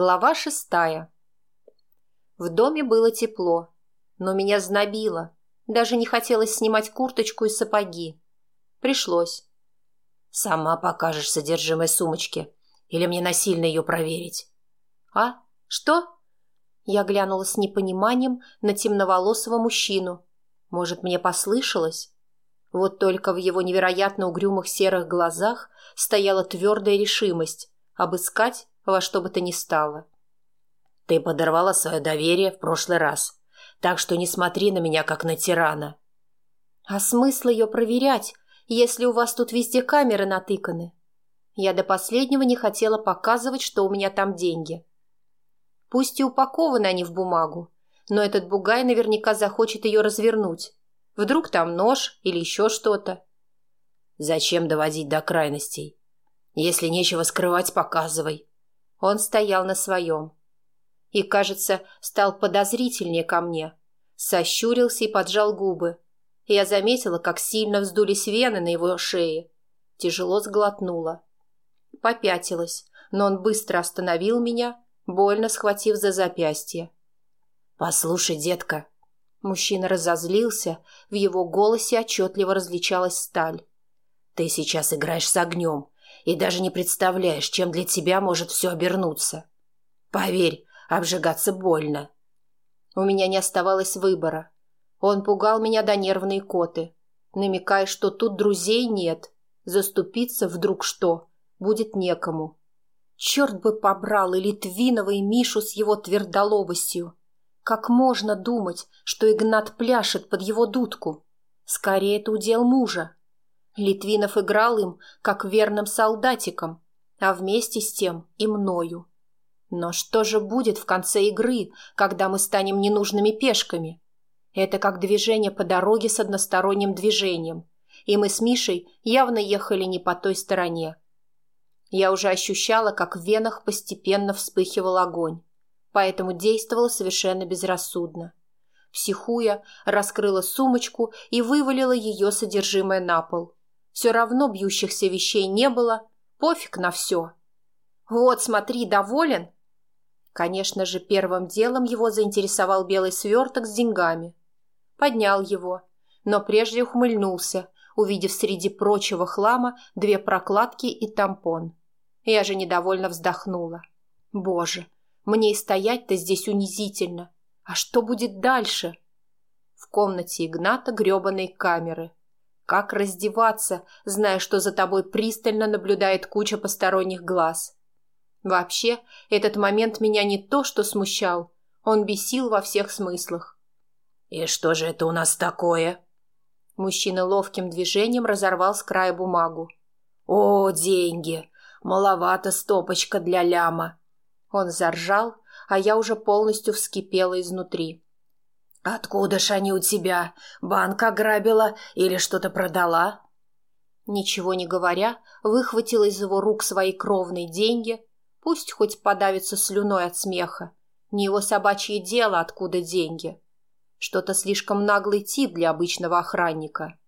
Глава шестая. В доме было тепло, но меня знобило. Даже не хотелось снимать курточку и сапоги. Пришлось. «Сама покажешь содержимое сумочки. Или мне насильно ее проверить?» «А? Что?» Я глянула с непониманием на темноволосого мужчину. Может, мне послышалось? Вот только в его невероятно угрюмых серых глазах стояла твердая решимость обыскать во что бы то ни стало. Ты подорвала свое доверие в прошлый раз, так что не смотри на меня, как на тирана. А смысл ее проверять, если у вас тут везде камеры натыканы? Я до последнего не хотела показывать, что у меня там деньги. Пусть и упакованы они в бумагу, но этот бугай наверняка захочет ее развернуть. Вдруг там нож или еще что-то. Зачем доводить до крайностей? Если нечего скрывать, показывай. Он стоял на своем. И, кажется, стал подозрительнее ко мне. Сощурился и поджал губы. Я заметила, как сильно вздулись вены на его шее. Тяжело сглотнула. Попятилась, но он быстро остановил меня, больно схватив за запястье. «Послушай, детка». Мужчина разозлился, в его голосе отчетливо различалась сталь. «Ты сейчас играешь с огнем, и даже не представляешь, чем для тебя может все обернуться. Поверь, обжигаться больно. У меня не оставалось выбора. Он пугал меня до нервной коты, намекая, что тут друзей нет, заступиться вдруг что, будет некому. Черт бы побрал и Литвинова, и Мишу с его твердолобостью. Как можно думать, что Игнат пляшет под его дудку? Скорее, это удел мужа. Литвинов играл им, как верным солдатиком, а вместе с тем и мною. Но что же будет в конце игры, когда мы станем ненужными пешками? Это как движение по дороге с односторонним движением, и мы с Мишей явно ехали не по той стороне. Я уже ощущала, как в венах постепенно вспыхивал огонь, поэтому действовала совершенно безрассудно. Психуя, раскрыла сумочку и вывалила ее содержимое на пол – все равно бьющихся вещей не было. Пофиг на все. «Вот, смотри, доволен?» Конечно же, первым делом его заинтересовал белый сверток с деньгами. Поднял его, но прежде ухмыльнулся, увидев среди прочего хлама две прокладки и тампон. Я же недовольно вздохнула. «Боже, мне и стоять-то здесь унизительно. А что будет дальше?» В комнате Игната гребаной камеры – как раздеваться, зная, что за тобой пристально наблюдает куча посторонних глаз? Вообще, этот момент меня не то что смущал, он бесил во всех смыслах. «И что же это у нас такое?» Мужчина ловким движением разорвал с края бумагу. «О, деньги! Маловато стопочка для ляма!» Он заржал, а я уже полностью вскипела изнутри. «Откуда ж они у тебя? Банк ограбила или что-то продала?» Ничего не говоря, выхватила из его рук свои кровные деньги, пусть хоть подавится слюной от смеха. Не его собачье дело, откуда деньги. Что-то слишком наглый тип для обычного охранника.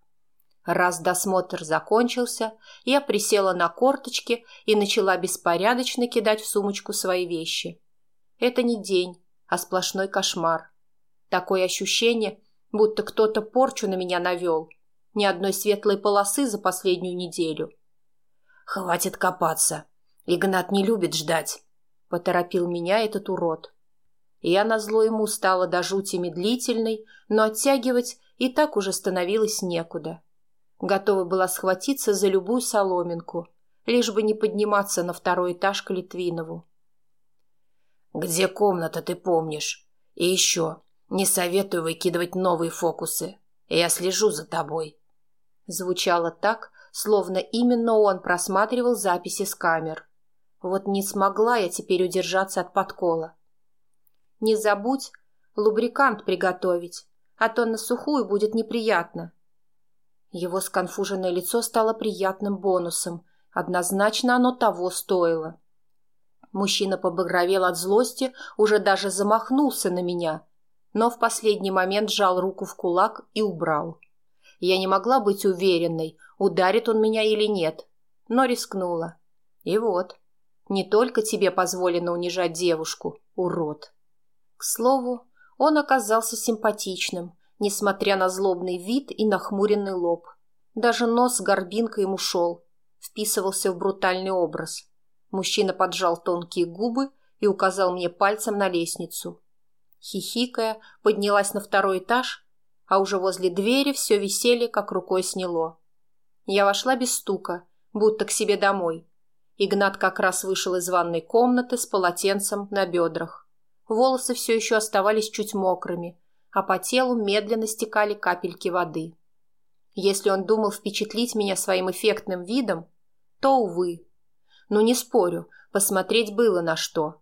Раз досмотр закончился, я присела на корточки и начала беспорядочно кидать в сумочку свои вещи. Это не день, а сплошной кошмар. Такое ощущение, будто кто-то порчу на меня навел. Ни одной светлой полосы за последнюю неделю. «Хватит копаться. Игнат не любит ждать», — поторопил меня этот урод. Я назло ему стала до жути медлительной, но оттягивать и так уже становилось некуда. Готова была схватиться за любую соломинку, лишь бы не подниматься на второй этаж к Литвинову. «Где комната, ты помнишь? И еще, не советую выкидывать новые фокусы. Я слежу за тобой. Звучало так, словно именно он просматривал записи с камер. Вот не смогла я теперь удержаться от подкола. Не забудь лубрикант приготовить, а то на сухую будет неприятно. Его сконфуженное лицо стало приятным бонусом. Однозначно оно того стоило. Мужчина побагровел от злости, уже даже замахнулся на меня, но в последний момент сжал руку в кулак и убрал. Я не могла быть уверенной, ударит он меня или нет, но рискнула. И вот. Не только тебе позволено унижать девушку, урод. К слову, он оказался симпатичным, несмотря на злобный вид и нахмуренный лоб. Даже нос с горбинкой ему шел, вписывался в брутальный образ. Мужчина поджал тонкие губы и указал мне пальцем на лестницу. Хихикая, поднялась на второй этаж, а уже возле двери все висели, как рукой сняло. Я вошла без стука, будто к себе домой. Игнат как раз вышел из ванной комнаты с полотенцем на бедрах. Волосы все еще оставались чуть мокрыми, а по телу медленно стекали капельки воды. Если он думал впечатлить меня своим эффектным видом, то, увы. Но не спорю, посмотреть было на что.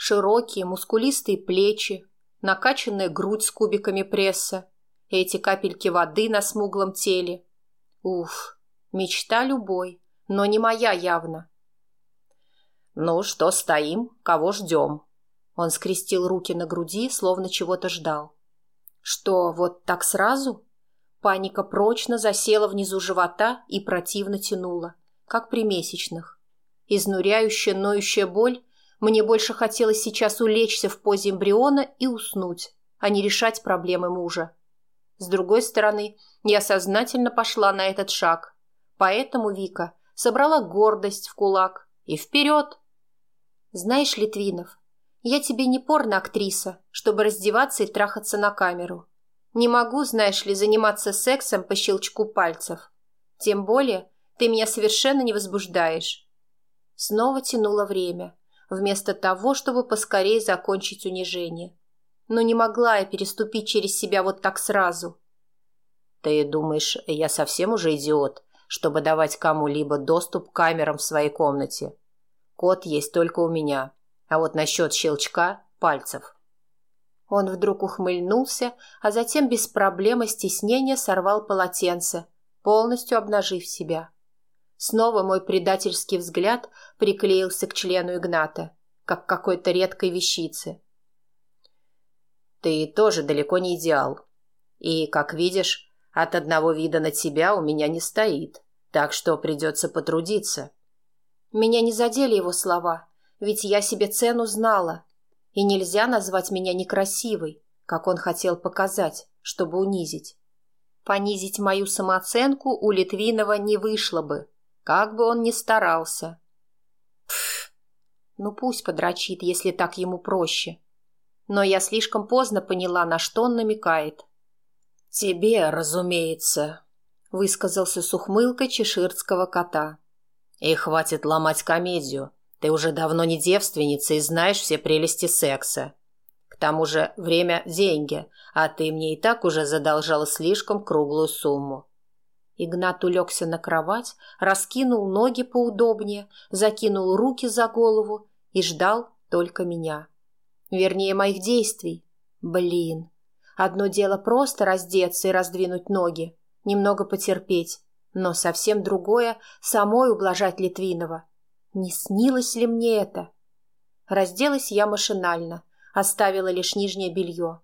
Широкие, мускулистые плечи, накачанная грудь с кубиками пресса, эти капельки воды на смуглом теле. Уф, мечта любой, но не моя явно. «Ну, что стоим? Кого ждем?» Он скрестил руки на груди, словно чего-то ждал. «Что, вот так сразу?» Паника прочно засела внизу живота и противно тянула, как при месячных. Изнуряющая, ноющая боль, мне больше хотелось сейчас улечься в позе эмбриона и уснуть, а не решать проблемы мужа. С другой стороны, я сознательно пошла на этот шаг. Поэтому Вика собрала гордость в кулак и вперед. Знаешь, Литвинов, я тебе не порно-актриса, чтобы раздеваться и трахаться на камеру. Не могу, знаешь ли, заниматься сексом по щелчку пальцев. Тем более ты меня совершенно не возбуждаешь. Снова тянуло время, вместо того, чтобы поскорее закончить унижение. Но не могла я переступить через себя вот так сразу. Ты думаешь, я совсем уже идиот, чтобы давать кому-либо доступ к камерам в своей комнате? Код есть только у меня. А вот насчет щелчка пальцев. Он вдруг ухмыльнулся, а затем без проблем и стеснения сорвал полотенце, полностью обнажив себя. Снова мой предательский взгляд приклеился к члену Игната, как к какой-то редкой вещице. «Ты тоже далеко не идеал. И, как видишь, от одного вида на тебя у меня не стоит, так что придется потрудиться». Меня не задели его слова, ведь я себе цену знала, и нельзя назвать меня некрасивой, как он хотел показать, чтобы унизить. Понизить мою самооценку у Литвинова не вышло бы, как бы он ни старался. Пф, ну пусть подрочит, если так ему проще. Но я слишком поздно поняла, на что он намекает. «Тебе, разумеется», — высказался с ухмылкой чеширского кота. «И хватит ломать комедию. Ты уже давно не девственница и знаешь все прелести секса. К тому же время – деньги, а ты мне и так уже задолжала слишком круглую сумму. Игнат улегся на кровать, раскинул ноги поудобнее, закинул руки за голову и ждал только меня. Вернее, моих действий. Блин. Одно дело просто раздеться и раздвинуть ноги, немного потерпеть, но совсем другое – самой ублажать Литвинова. Не снилось ли мне это? Разделась я машинально, оставила лишь нижнее белье.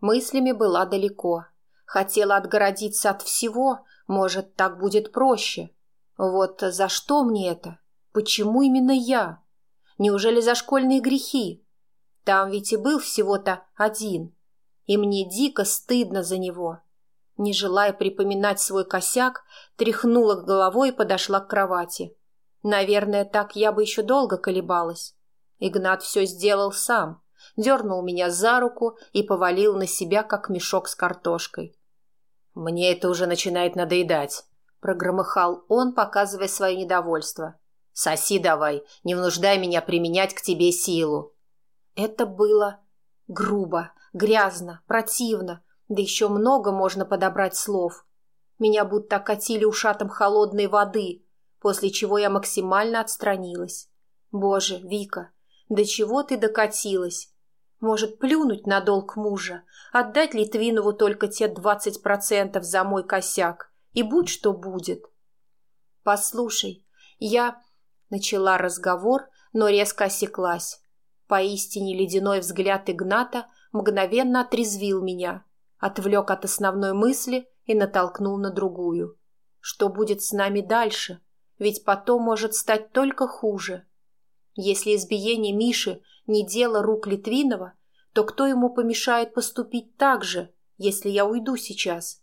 Мыслями была далеко. Хотела отгородиться от всего, может, так будет проще. Вот за что мне это? Почему именно я? Неужели за школьные грехи? Там ведь и был всего-то один. И мне дико стыдно за него. Не желая припоминать свой косяк, тряхнула головой и подошла к кровати. Наверное, так я бы еще долго колебалась. Игнат все сделал сам, дернул меня за руку и повалил на себя, как мешок с картошкой. «Мне это уже начинает надоедать», — прогромыхал он, показывая свое недовольство. «Соси давай, не внуждай меня применять к тебе силу». Это было грубо, грязно, противно, да еще много можно подобрать слов. Меня будто окатили ушатом холодной воды — после чего я максимально отстранилась. «Боже, Вика, до чего ты докатилась? Может, плюнуть на долг мужа, отдать Литвинову только те двадцать процентов за мой косяк, и будь что будет?» «Послушай, я...» — начала разговор, но резко осеклась. Поистине ледяной взгляд Игната мгновенно отрезвил меня, отвлек от основной мысли и натолкнул на другую. Что будет с нами дальше? ведь потом может стать только хуже. Если избиение Миши не дело рук Литвинова, то кто ему помешает поступить так же, если я уйду сейчас?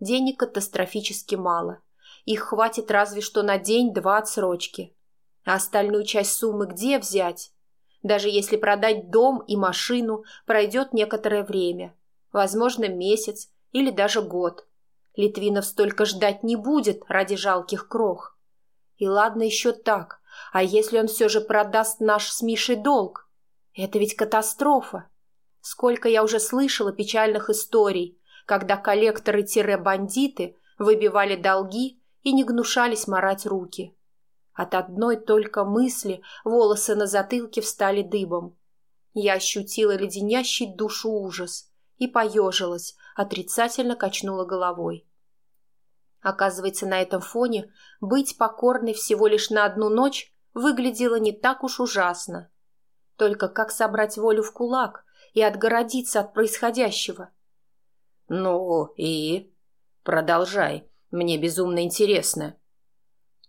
Денег катастрофически мало. Их хватит разве что на день-два отсрочки. А остальную часть суммы где взять? Даже если продать дом и машину, пройдет некоторое время. Возможно, месяц или даже год. Литвинов столько ждать не будет ради жалких крох. И ладно еще так, а если он все же продаст наш с Мишей долг? Это ведь катастрофа. Сколько я уже слышала печальных историй, когда коллекторы-бандиты выбивали долги и не гнушались морать руки. От одной только мысли волосы на затылке встали дыбом. Я ощутила леденящий душу ужас и поежилась, отрицательно качнула головой. Оказывается, на этом фоне быть покорной всего лишь на одну ночь выглядело не так уж ужасно. Только как собрать волю в кулак и отгородиться от происходящего? «Ну и?» «Продолжай, мне безумно интересно».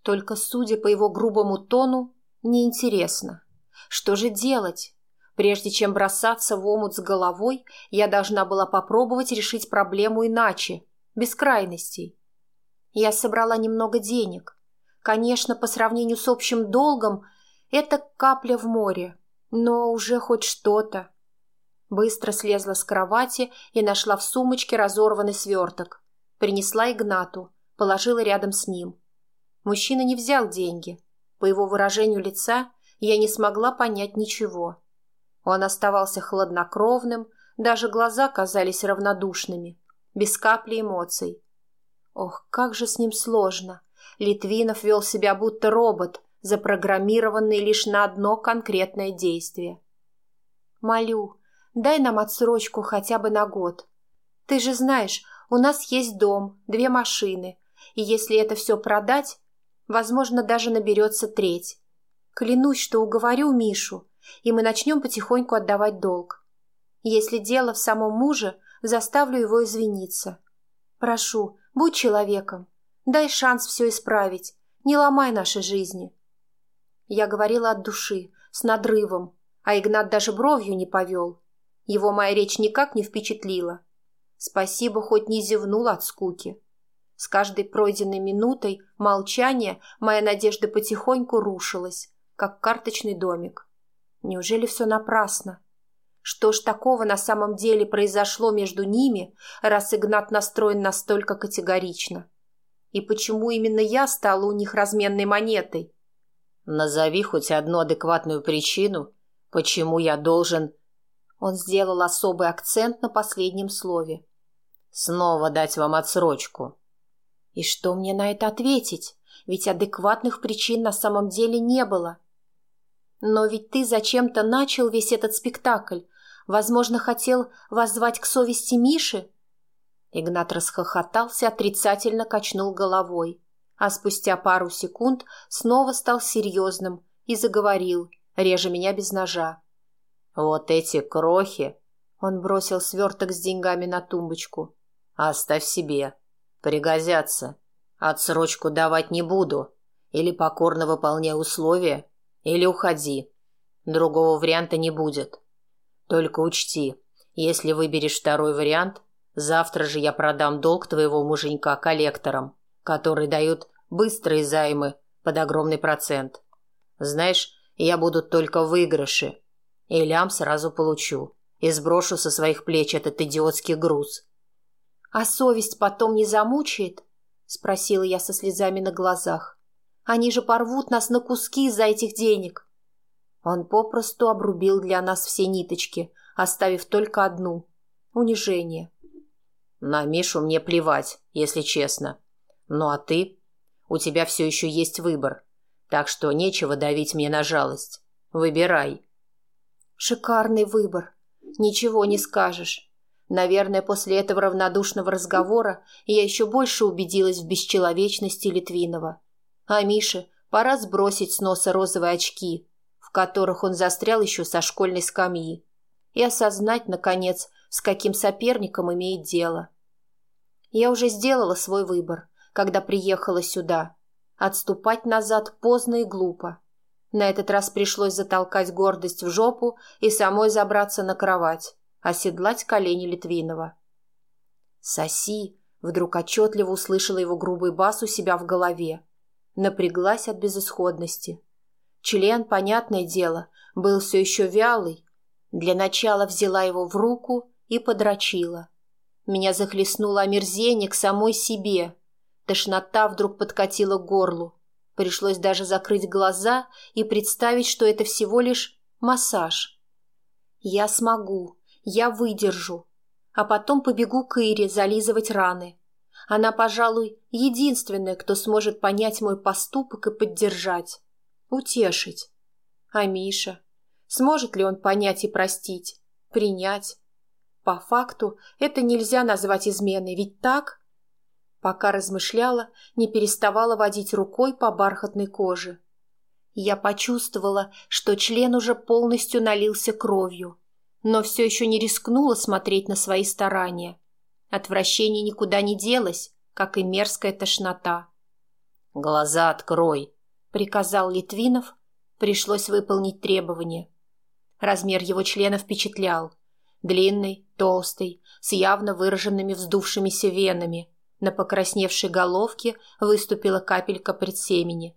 Только, судя по его грубому тону, неинтересно. Что же делать? Прежде чем бросаться в омут с головой, я должна была попробовать решить проблему иначе, без крайностей. Я собрала немного денег. Конечно, по сравнению с общим долгом, это капля в море, но уже хоть что-то. Быстро слезла с кровати и нашла в сумочке разорванный сверток. Принесла Игнату, положила рядом с ним. Мужчина не взял деньги. По его выражению лица я не смогла понять ничего. Он оставался хладнокровным, даже глаза казались равнодушными, без капли эмоций. Ох, как же с ним сложно. Литвинов вел себя будто робот, запрограммированный лишь на одно конкретное действие. «Молю, дай нам отсрочку хотя бы на год. Ты же знаешь, у нас есть дом, две машины, и если это все продать, возможно, даже наберется треть. Клянусь, что уговорю Мишу, и мы начнем потихоньку отдавать долг. Если дело в самом муже, заставлю его извиниться. Прошу, будь человеком. Дай шанс все исправить. Не ломай наши жизни. Я говорила от души, с надрывом, а Игнат даже бровью не повел. Его моя речь никак не впечатлила. Спасибо, хоть не зевнул от скуки. С каждой пройденной минутой молчания моя надежда потихоньку рушилась, как карточный домик. Неужели все напрасно? Что ж такого на самом деле произошло между ними, раз Игнат настроен настолько категорично? И почему именно я стала у них разменной монетой? Назови хоть одну адекватную причину, почему я должен... Он сделал особый акцент на последнем слове. Снова дать вам отсрочку. И что мне на это ответить? Ведь адекватных причин на самом деле не было. Но ведь ты зачем-то начал весь этот спектакль. Возможно, хотел воззвать к совести Миши?» Игнат расхохотался, отрицательно качнул головой, а спустя пару секунд снова стал серьезным и заговорил, реже меня без ножа. «Вот эти крохи!» Он бросил сверток с деньгами на тумбочку. «Оставь себе. Пригодятся. Отсрочку давать не буду. Или покорно выполняй условия, или уходи. Другого варианта не будет. Только учти, если выберешь второй вариант, завтра же я продам долг твоего муженька коллекторам, которые дают быстрые займы под огромный процент. Знаешь, я буду только в выигрыше. И лям сразу получу. И сброшу со своих плеч этот идиотский груз. «А совесть потом не замучает?» — спросила я со слезами на глазах. Они же порвут нас на куски из-за этих денег. Он попросту обрубил для нас все ниточки, оставив только одну — унижение. На Мишу мне плевать, если честно. Ну а ты? У тебя все еще есть выбор. Так что нечего давить мне на жалость. Выбирай. Шикарный выбор. Ничего не скажешь. Наверное, после этого равнодушного разговора я еще больше убедилась в бесчеловечности Литвинова. А Мише пора сбросить с носа розовые очки, в которых он застрял еще со школьной скамьи, и осознать, наконец, с каким соперником имеет дело. Я уже сделала свой выбор, когда приехала сюда. Отступать назад поздно и глупо. На этот раз пришлось затолкать гордость в жопу и самой забраться на кровать, оседлать колени Литвинова. «Соси!» — вдруг отчетливо услышала его грубый бас у себя в голове. Напряглась от безысходности. Член, понятное дело, был все еще вялый. Для начала взяла его в руку и подрочила. Меня захлестнуло омерзение к самой себе. Тошнота вдруг подкатила к горлу. Пришлось даже закрыть глаза и представить, что это всего лишь массаж. Я смогу, я выдержу. А потом побегу к Ире зализывать раны. Она, пожалуй, единственная, кто сможет понять мой поступок и поддержать. Утешить. А Миша? Сможет ли он понять и простить? Принять? По факту это нельзя назвать изменой, ведь так? Пока размышляла, не переставала водить рукой по бархатной коже. Я почувствовала, что член уже полностью налился кровью, но все еще не рискнула смотреть на свои старания. Отвращение никуда не делось, как и мерзкая тошнота. «Глаза открой», — приказал Литвинов. Пришлось выполнить требование. Размер его члена впечатлял. Длинный, толстый, с явно выраженными вздувшимися венами — на покрасневшей головке выступила капелька предсемени.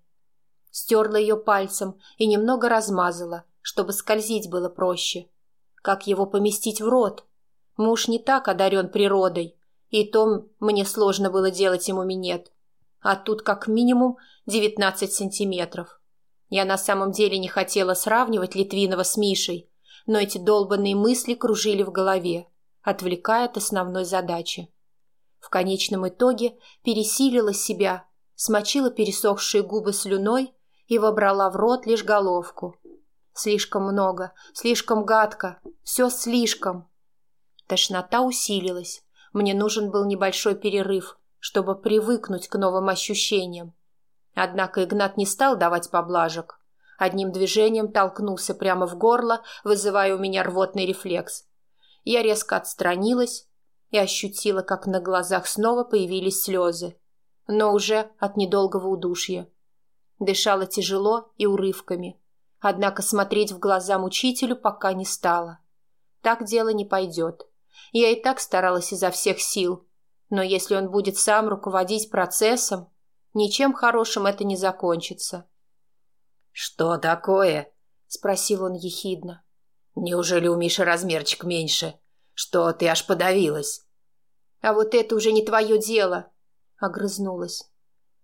Стерла ее пальцем и немного размазала, чтобы скользить было проще. Как его поместить в рот? Муж не так одарен природой, и то мне сложно было делать ему минет. А тут как минимум 19 сантиметров. Я на самом деле не хотела сравнивать Литвинова с Мишей, но эти долбанные мысли кружили в голове, отвлекая от основной задачи. В конечном итоге пересилила себя, смочила пересохшие губы слюной и вобрала в рот лишь головку. Слишком много, слишком гадко, все слишком. Тошнота усилилась. Мне нужен был небольшой перерыв, чтобы привыкнуть к новым ощущениям. Однако Игнат не стал давать поблажек. Одним движением толкнулся прямо в горло, вызывая у меня рвотный рефлекс. Я резко отстранилась, и ощутила, как на глазах снова появились слезы, но уже от недолгого удушья. Дышала тяжело и урывками, однако смотреть в глаза мучителю пока не стала. Так дело не пойдет. Я и так старалась изо всех сил, но если он будет сам руководить процессом, ничем хорошим это не закончится. «Что такое?» — спросил он ехидно. «Неужели у Миши размерчик меньше?» что ты аж подавилась. А вот это уже не твое дело, огрызнулась.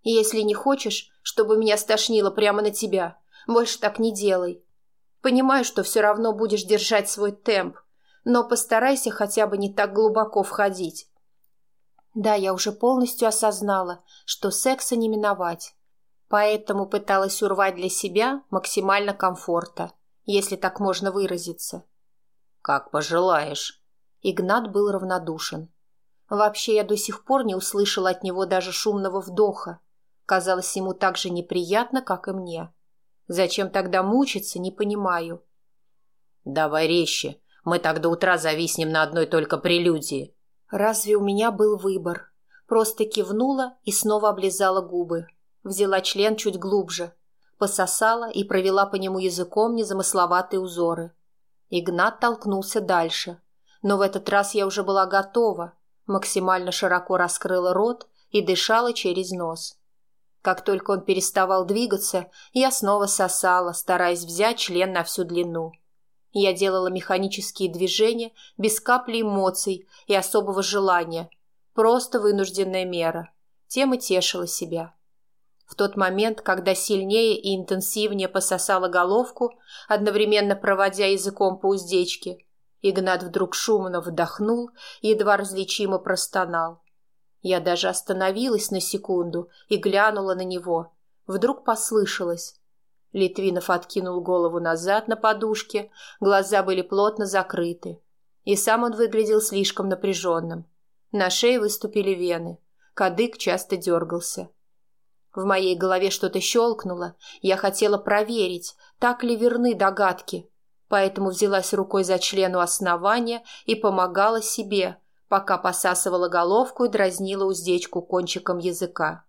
Если не хочешь, чтобы меня стошнило прямо на тебя, больше так не делай. Понимаю, что все равно будешь держать свой темп, но постарайся хотя бы не так глубоко входить. Да, я уже полностью осознала, что секса не миновать, поэтому пыталась урвать для себя максимально комфорта, если так можно выразиться. «Как пожелаешь», Игнат был равнодушен. Вообще я до сих пор не услышала от него даже шумного вдоха. Казалось ему так же неприятно, как и мне. Зачем тогда мучиться, не понимаю. «Давай резче. Мы так до утра зависнем на одной только прелюдии». Разве у меня был выбор? Просто кивнула и снова облизала губы. Взяла член чуть глубже. Пососала и провела по нему языком незамысловатые узоры. Игнат толкнулся дальше но в этот раз я уже была готова, максимально широко раскрыла рот и дышала через нос. Как только он переставал двигаться, я снова сосала, стараясь взять член на всю длину. Я делала механические движения без капли эмоций и особого желания. Просто вынужденная мера. Тем и тешила себя. В тот момент, когда сильнее и интенсивнее пососала головку, одновременно проводя языком по уздечке, Игнат вдруг шумно вдохнул и едва различимо простонал. Я даже остановилась на секунду и глянула на него. Вдруг послышалось. Литвинов откинул голову назад на подушке, глаза были плотно закрыты. И сам он выглядел слишком напряженным. На шее выступили вены. Кадык часто дергался. В моей голове что-то щелкнуло. Я хотела проверить, так ли верны догадки, поэтому взялась рукой за члену основания и помогала себе, пока посасывала головку и дразнила уздечку кончиком языка.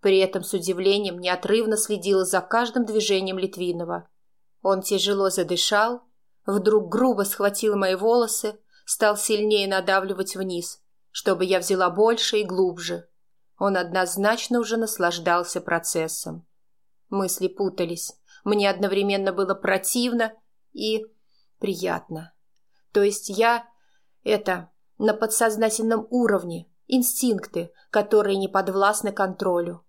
При этом с удивлением неотрывно следила за каждым движением Литвинова. Он тяжело задышал, вдруг грубо схватил мои волосы, стал сильнее надавливать вниз, чтобы я взяла больше и глубже. Он однозначно уже наслаждался процессом. Мысли путались. Мне одновременно было противно и приятно. То есть я... Это... На подсознательном уровне. Инстинкты, которые не подвластны контролю.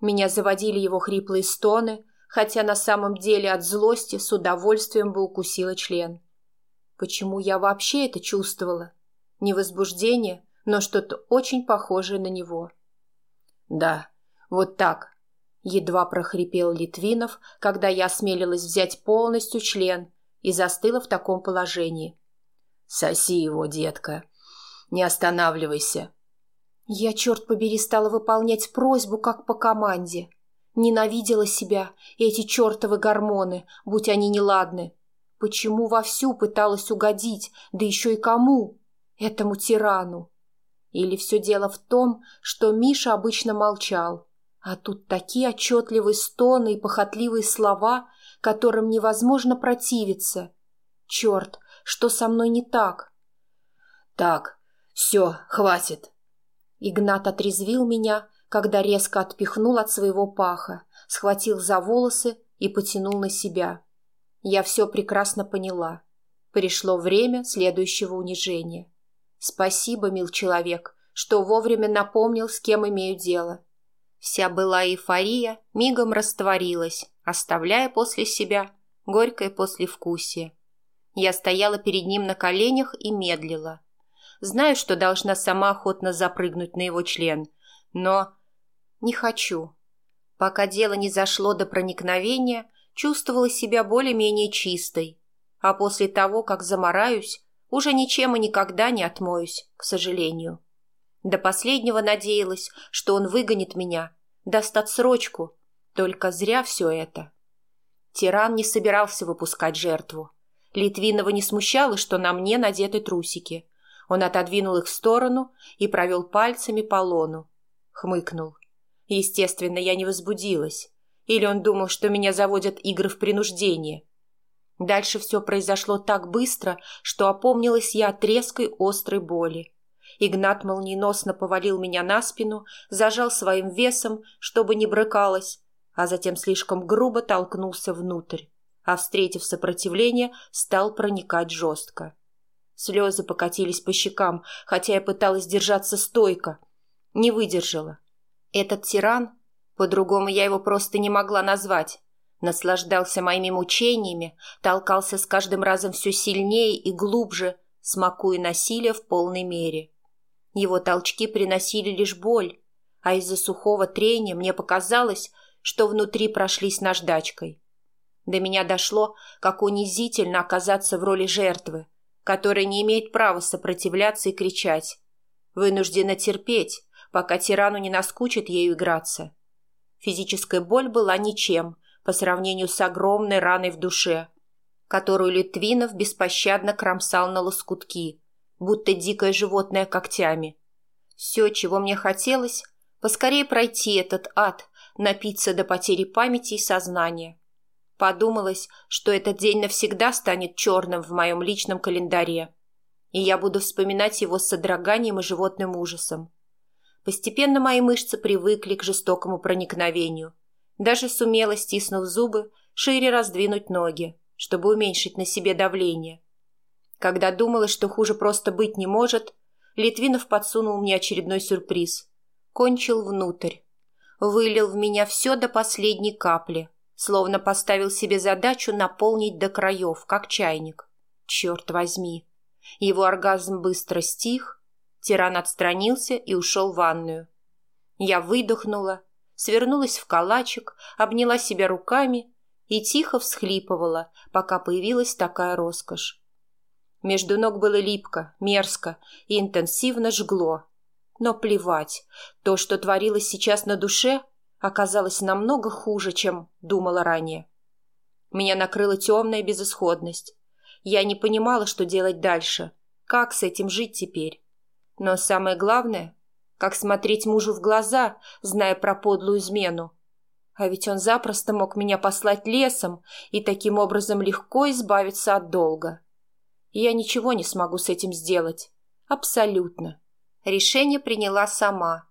Меня заводили его хриплые стоны, хотя на самом деле от злости с удовольствием бы укусила член. Почему я вообще это чувствовала? Не возбуждение, но что-то очень похожее на него. «Да, вот так», — едва прохрипел Литвинов, когда я осмелилась взять полностью член и застыла в таком положении. «Соси его, детка. Не останавливайся. Я, черт побери, стала выполнять просьбу, как по команде. Ненавидела себя и эти чертовы гормоны, будь они неладны. Почему вовсю пыталась угодить, да еще и кому? Этому тирану. Или все дело в том, что Миша обычно молчал, а тут такие отчетливые стоны и похотливые слова, которым невозможно противиться. Черт, что со мной не так? Так, все, хватит, Игнат отрезвил меня, когда резко отпихнул от своего паха, схватил за волосы и потянул на себя. Я все прекрасно поняла. Пришло время следующего унижения. Спасибо, мил человек, что вовремя напомнил, с кем имею дело. Вся была эйфория мигом растворилась, оставляя после себя горькое послевкусие. Я стояла перед ним на коленях и медлила. Знаю, что должна сама охотно запрыгнуть на его член, но не хочу. Пока дело не зашло до проникновения, чувствовала себя более-менее чистой, а после того, как замораюсь, уже ничем и никогда не отмоюсь, к сожалению. До последнего надеялась, что он выгонит меня, даст отсрочку, только зря все это. Тиран не собирался выпускать жертву. Литвинова не смущало, что на мне надеты трусики. Он отодвинул их в сторону и провел пальцами по лону. Хмыкнул. Естественно, я не возбудилась. Или он думал, что меня заводят игры в принуждение. Дальше все произошло так быстро, что опомнилась я от резкой острой боли. Игнат молниеносно повалил меня на спину, зажал своим весом, чтобы не брыкалась, а затем слишком грубо толкнулся внутрь, а, встретив сопротивление, стал проникать жестко. Слезы покатились по щекам, хотя я пыталась держаться стойко. Не выдержала. Этот тиран, по-другому я его просто не могла назвать, наслаждался моими мучениями, толкался с каждым разом все сильнее и глубже, смакуя насилие в полной мере. Его толчки приносили лишь боль, а из-за сухого трения мне показалось, что внутри прошлись наждачкой. До меня дошло, как унизительно оказаться в роли жертвы, которая не имеет права сопротивляться и кричать. Вынуждена терпеть, пока тирану не наскучит ею играться. Физическая боль была ничем по сравнению с огромной раной в душе, которую Литвинов беспощадно кромсал на лоскутки, будто дикое животное когтями. Все, чего мне хотелось, поскорее пройти этот ад, напиться до потери памяти и сознания. Подумалось, что этот день навсегда станет черным в моем личном календаре, и я буду вспоминать его с содроганием и животным ужасом. Постепенно мои мышцы привыкли к жестокому проникновению. Даже сумела, стиснув зубы, шире раздвинуть ноги, чтобы уменьшить на себе давление. Когда думала, что хуже просто быть не может, Литвинов подсунул мне очередной сюрприз. Кончил внутрь. Вылил в меня все до последней капли – словно поставил себе задачу наполнить до краев, как чайник. Черт возьми! Его оргазм быстро стих, тиран отстранился и ушел в ванную. Я выдохнула, свернулась в калачик, обняла себя руками и тихо всхлипывала, пока появилась такая роскошь. Между ног было липко, мерзко и интенсивно жгло. Но плевать, то, что творилось сейчас на душе, оказалось намного хуже, чем думала ранее. Меня накрыла темная безысходность. Я не понимала, что делать дальше, как с этим жить теперь. Но самое главное, Как смотреть мужу в глаза, зная про подлую измену? А ведь он запросто мог меня послать лесом и таким образом легко избавиться от долга. Я ничего не смогу с этим сделать. Абсолютно. Решение приняла сама.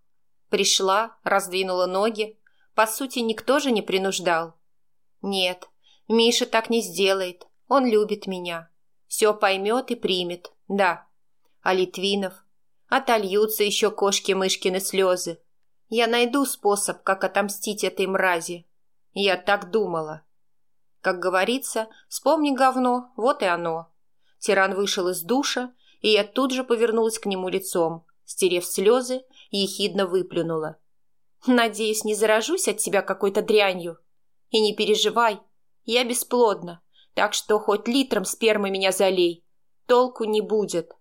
Пришла, раздвинула ноги. По сути, никто же не принуждал. Нет, Миша так не сделает. Он любит меня. Все поймет и примет, да. А Литвинов? Отольются еще кошки-мышкины слезы. Я найду способ, как отомстить этой мрази. Я так думала. Как говорится, вспомни говно, вот и оно. Тиран вышел из душа, и я тут же повернулась к нему лицом, стерев слезы, и ехидно выплюнула. «Надеюсь, не заражусь от тебя какой-то дрянью. И не переживай, я бесплодна, так что хоть литром спермы меня залей, толку не будет».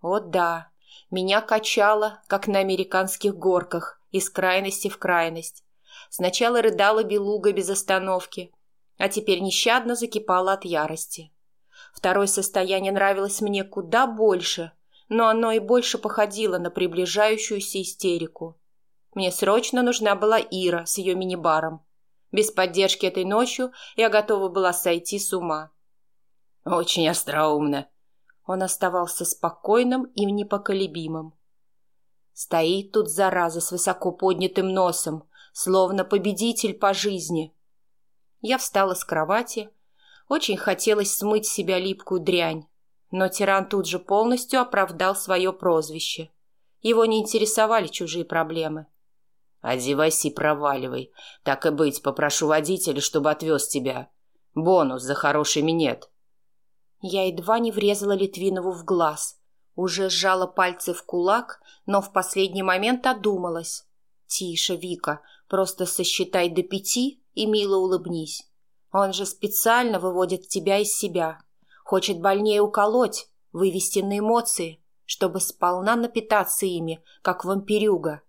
О да, меня качало, как на американских горках, из крайности в крайность. Сначала рыдала белуга без остановки, а теперь нещадно закипала от ярости. Второе состояние нравилось мне куда больше, но оно и больше походило на приближающуюся истерику. Мне срочно нужна была Ира с ее мини-баром. Без поддержки этой ночью я готова была сойти с ума. «Очень остроумно». Он оставался спокойным и непоколебимым. Стоит тут зараза с высоко поднятым носом, словно победитель по жизни. Я встала с кровати. Очень хотелось смыть с себя липкую дрянь. Но тиран тут же полностью оправдал свое прозвище. Его не интересовали чужие проблемы. «Одевайся и проваливай. Так и быть, попрошу водителя, чтобы отвез тебя. Бонус за хороший минет». Я едва не врезала Литвинову в глаз. Уже сжала пальцы в кулак, но в последний момент одумалась. «Тише, Вика, просто сосчитай до пяти и мило улыбнись. Он же специально выводит тебя из себя. Хочет больнее уколоть, вывести на эмоции, чтобы сполна напитаться ими, как вампирюга.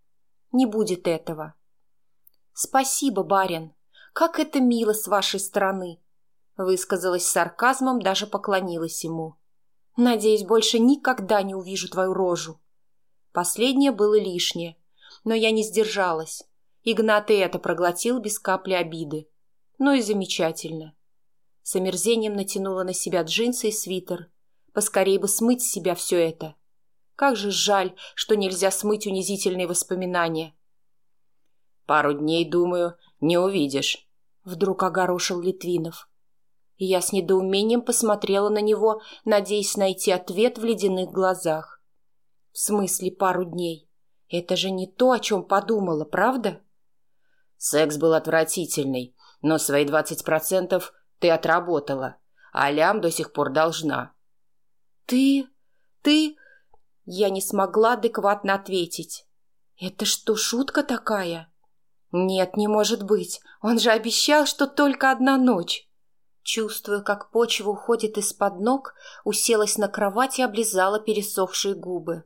Не будет этого». «Спасибо, барин. Как это мило с вашей стороны!» Высказалась с сарказмом, даже поклонилась ему. Надеюсь, больше никогда не увижу твою рожу. Последнее было лишнее, но я не сдержалась. Игнат и это проглотил без капли обиды. Ну и замечательно. С омерзением натянула на себя джинсы и свитер. Поскорей бы смыть с себя все это. Как же жаль, что нельзя смыть унизительные воспоминания. «Пару дней, думаю, не увидишь», — вдруг огорошил Литвинов я с недоумением посмотрела на него, надеясь найти ответ в ледяных глазах. В смысле пару дней? Это же не то, о чем подумала, правда? Секс был отвратительный, но свои двадцать процентов ты отработала, а лям до сих пор должна. Ты... ты... Я не смогла адекватно ответить. Это что, шутка такая? Нет, не может быть. Он же обещал, что только одна ночь. Чувствуя, как почва уходит из-под ног, уселась на кровать и облизала пересохшие губы.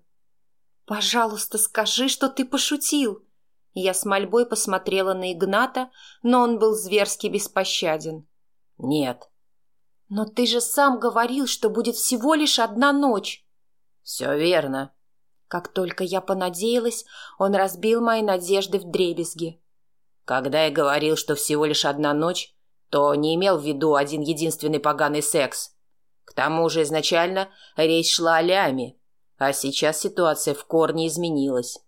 «Пожалуйста, скажи, что ты пошутил!» Я с мольбой посмотрела на Игната, но он был зверски беспощаден. «Нет». «Но ты же сам говорил, что будет всего лишь одна ночь». «Все верно». Как только я понадеялась, он разбил мои надежды в дребезги. «Когда я говорил, что всего лишь одна ночь, то не имел в виду один единственный поганый секс. К тому же изначально речь шла о ляме, а сейчас ситуация в корне изменилась.